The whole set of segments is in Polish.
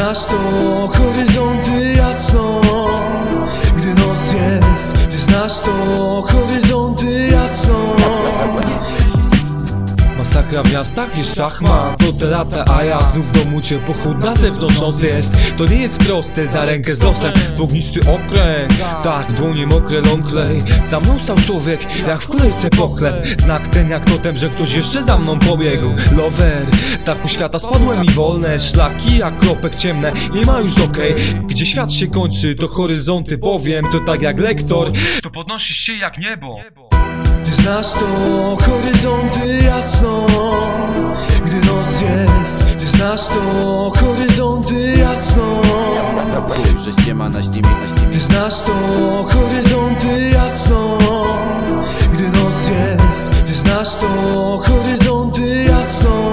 znasz to horyzonty jasno Masakra w miastach jest szachmat To te lata, a ja znów w domu cię pochód na zewnątrz jest. To nie jest proste, za rękę z losem W ognisty okręg. Tak, dłonie mokre, ląklej Za mną stał człowiek, jak w kolejce pochleb. Znak ten jak totem, że ktoś jeszcze za mną pobiegł. Lover, z dachu świata spadłem i wolne. Szlaki jak kropek ciemne, nie ma już okej. Gdzie świat się kończy, to horyzonty powiem. To tak jak lektor, to podnosisz się jak niebo ty znasz to horyzonty jasno. Gdy noc jest Ty znasz to horyzonty jasno. Że ściema na ściemie, na ściemie. Ty znasz to horyzonty jasno. Gdy noc jest Ty znasz to horyzonty jasno.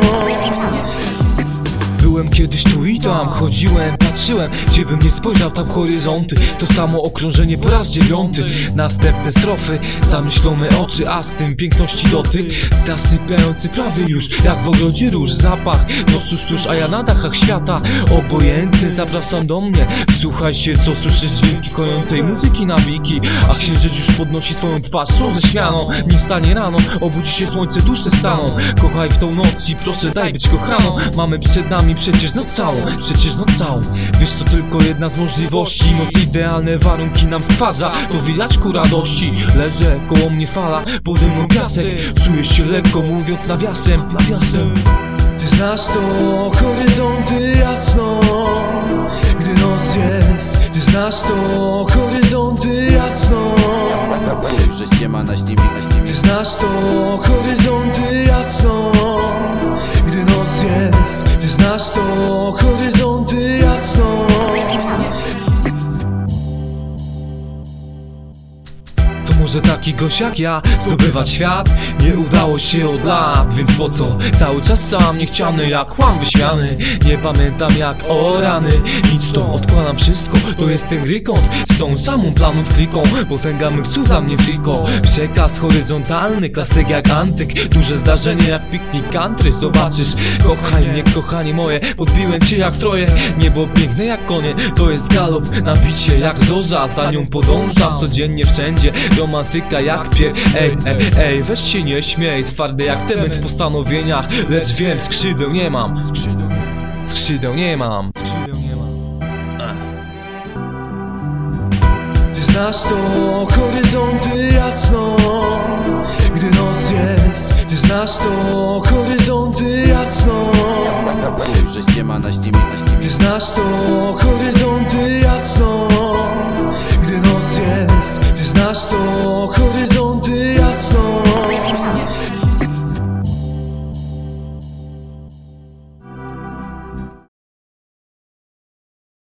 Byłem kiedyś tu i tam, chodziłem, patrzyłem Gdzie bym nie spojrzał, tam horyzonty. To samo okrążenie po raz dziewiąty. Następne strofy, zamyślone oczy A z tym piękności dotyk Zasypiający prawie już, jak w ogrodzie róż Zapach, no cóż, tuż, a ja na dachach świata. Obojętny, zapraszam do mnie. Słuchaj się, co słyszysz dźwięki kojącej muzyki na wiki. A księżyc już podnosi swoją twarz roześmianą Nim wstanie rano, obudzi się słońce, dusze staną. Kochaj w tą noc i proszę daj być kochaną. Mamy przed nami przecież noc całą, przecież noc całą Wiesz to tylko jedna z możliwości. Noc idealne warunki nam stwarza. To widać ku radości Leżę, koło mnie fala, pode mną piasek. Czujesz się lekko mówiąc nawiasem, nawiasem. Ty znasz to horyzonty jasno. Gdy noc jest Ty znasz to horyzonty jasno. Że ściema na ściemie, na ściemie Ty znasz to horyzonty jasno może taki gość jak ja zdobywać świat? Nie udało się od lat, więc po co? Cały czas sam niechciany jak chłam wyśmiany. Nie pamiętam jak o rany. Nic to odkładam wszystko, to jest ten rykont. Z tą samą planów kliką Potęga myksu dla mnie friko. Przekaz horyzontalny, klasyk jak antyk. Duże zdarzenie jak piknik country Zobaczysz, kochaj mnie kochanie moje Podbiłem cię jak troje. Niebo piękne jak konie To jest galop. Na bicie jak zorza Za nią podążam codziennie wszędzie Romantyka jak pier Ej, ej, ej, weź się nie śmiej Twardy jak cement w postanowieniach. Lecz wiem, skrzydeł nie mam. Skrzydeł. Nie mam. Skrzydeł nie mam. Ty znasz to horyzonty jasno. Gdy noc jest Ty znasz to horyzonty jasno. Że ściema na ściemie, na ściemie. Ty znasz to horyzonty jasno